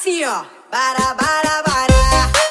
assim, ó. Para, para, para.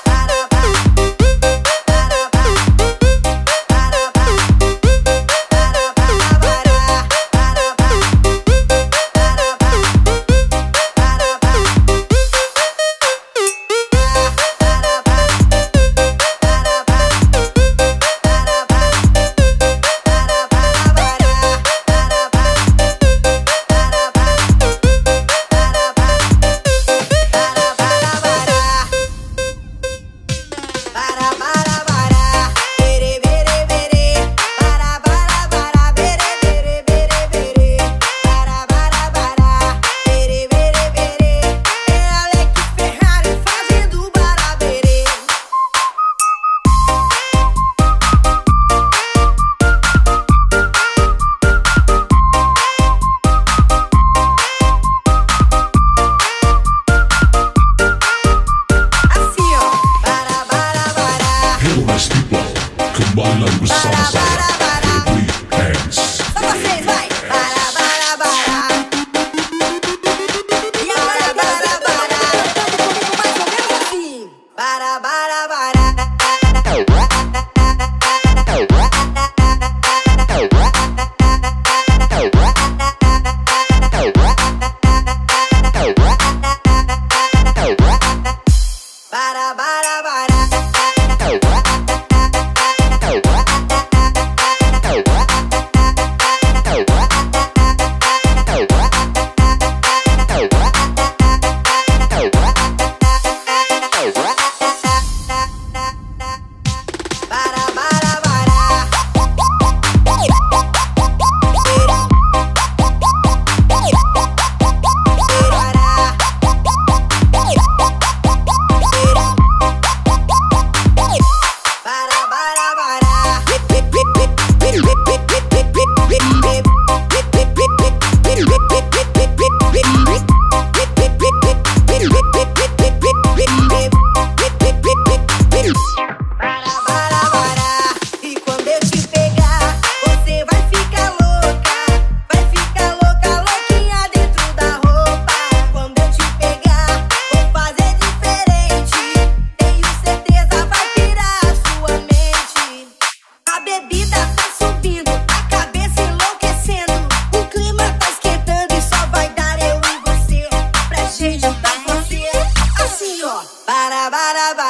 ba